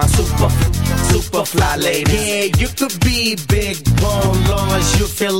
más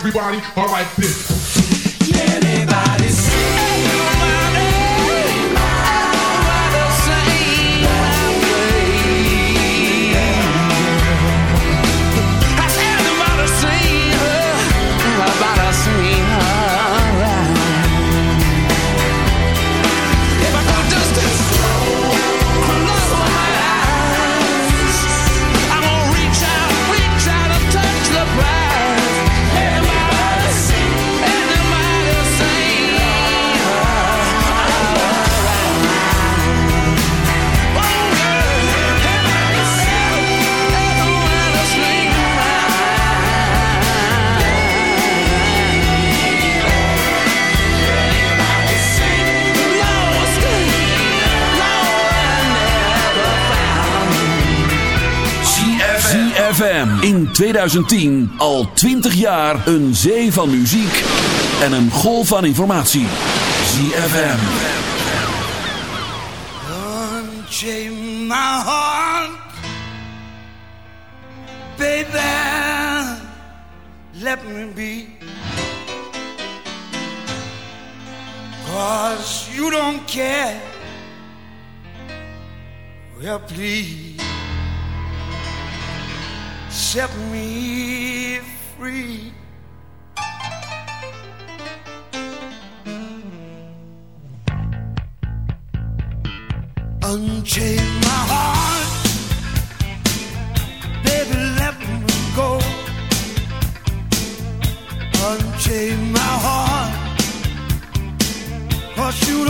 everybody, all like this. Anybody. 2010 al 20 jaar een zee van muziek en een golf van informatie. ZFM. Unchain my heart, baby, let me be. Cause you don't care. Well, please. set me free. Unchain my heart, baby, let me go. Unchain my heart, cause you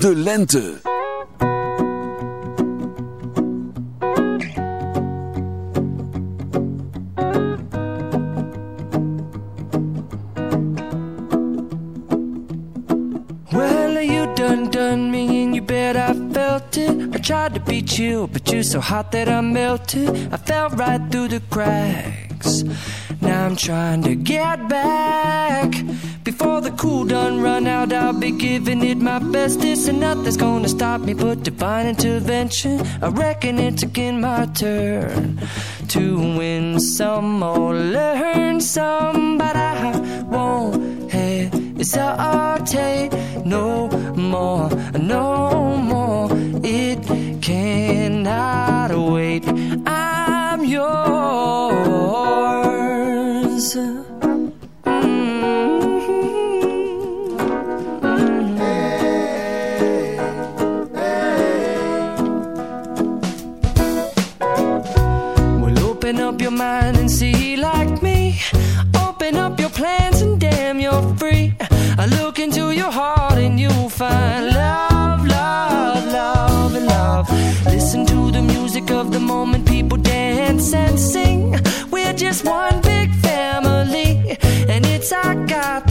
De lente. Well, you done done me and you? Bet I felt it. I tried to beat you, but you're so hot that I melted. giving it my best. This and nothing's gonna stop me but divine intervention. I reckon it's again my turn to win some or learn some, but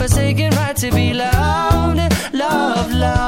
forsaken right to be loved, loved, loved.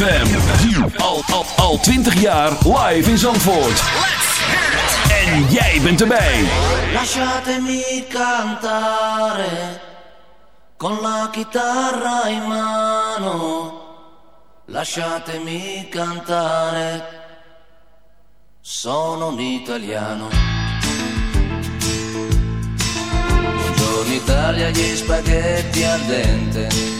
ZFM. Al, al 20 jaar live in Zandvoort. En jij bent erbij. Lasciatemi cantare con la chitarra in mano. Lasciatemi cantare. Sono un italiano. Buongiorno Italia, gli spaghetti al dente.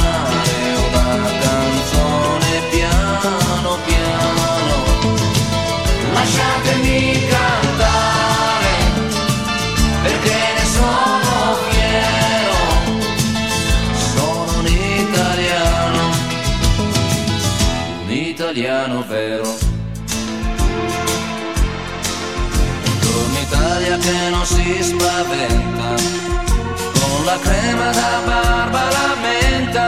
Lasciatemi cantare perché ne sono fiero, sono un italiano, un italiano vero. Buongiorno Italia che non si spaventa, con la crema da barba la menta,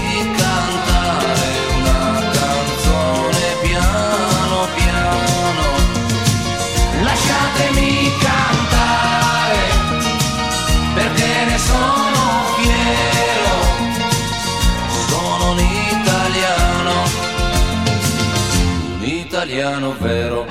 vero.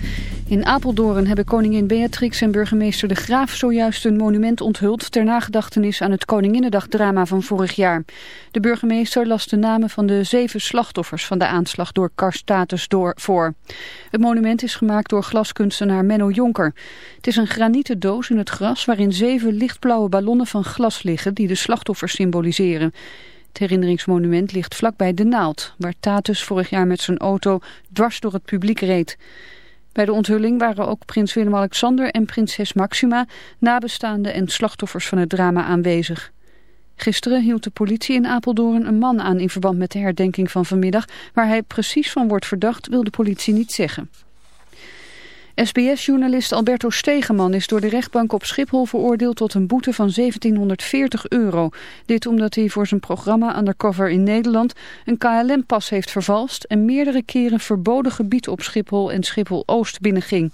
In Apeldoorn hebben koningin Beatrix en burgemeester De Graaf zojuist een monument onthuld ter nagedachtenis aan het Koninginnedagdrama van vorig jaar. De burgemeester las de namen van de zeven slachtoffers van de aanslag door Karstatus door voor. Het monument is gemaakt door glaskunstenaar Menno Jonker. Het is een granieten doos in het gras waarin zeven lichtblauwe ballonnen van glas liggen die de slachtoffers symboliseren. Het herinneringsmonument ligt vlakbij De Naald, waar Tatus vorig jaar met zijn auto dwars door het publiek reed. Bij de onthulling waren ook prins Willem-Alexander en prinses Maxima, nabestaanden en slachtoffers van het drama aanwezig. Gisteren hield de politie in Apeldoorn een man aan in verband met de herdenking van vanmiddag. Waar hij precies van wordt verdacht wil de politie niet zeggen. SBS-journalist Alberto Stegeman is door de rechtbank op Schiphol veroordeeld tot een boete van 1740 euro. Dit omdat hij voor zijn programma Undercover in Nederland een KLM-pas heeft vervalst en meerdere keren verboden gebied op Schiphol en Schiphol-Oost binnenging.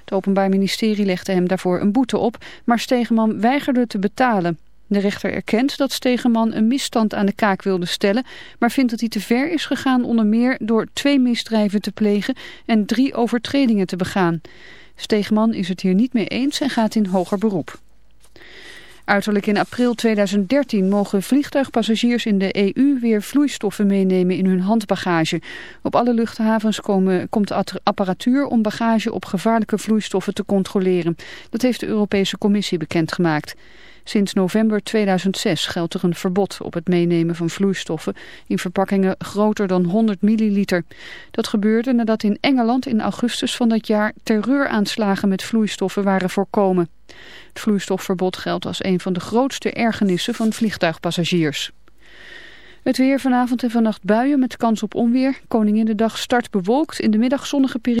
Het Openbaar Ministerie legde hem daarvoor een boete op, maar Stegeman weigerde te betalen. De rechter erkent dat Stegeman een misstand aan de kaak wilde stellen, maar vindt dat hij te ver is gegaan onder meer door twee misdrijven te plegen en drie overtredingen te begaan. Stegeman is het hier niet mee eens en gaat in hoger beroep. Uiterlijk in april 2013 mogen vliegtuigpassagiers in de EU weer vloeistoffen meenemen in hun handbagage. Op alle luchthavens komen, komt apparatuur om bagage op gevaarlijke vloeistoffen te controleren. Dat heeft de Europese Commissie bekendgemaakt. Sinds november 2006 geldt er een verbod op het meenemen van vloeistoffen in verpakkingen groter dan 100 milliliter. Dat gebeurde nadat in Engeland in augustus van dat jaar terreuraanslagen met vloeistoffen waren voorkomen. Het vloeistofverbod geldt als een van de grootste ergernissen van vliegtuigpassagiers. Het weer vanavond en vannacht buien met kans op onweer. Koningin de dag start bewolkt, in de middag zonnige periode.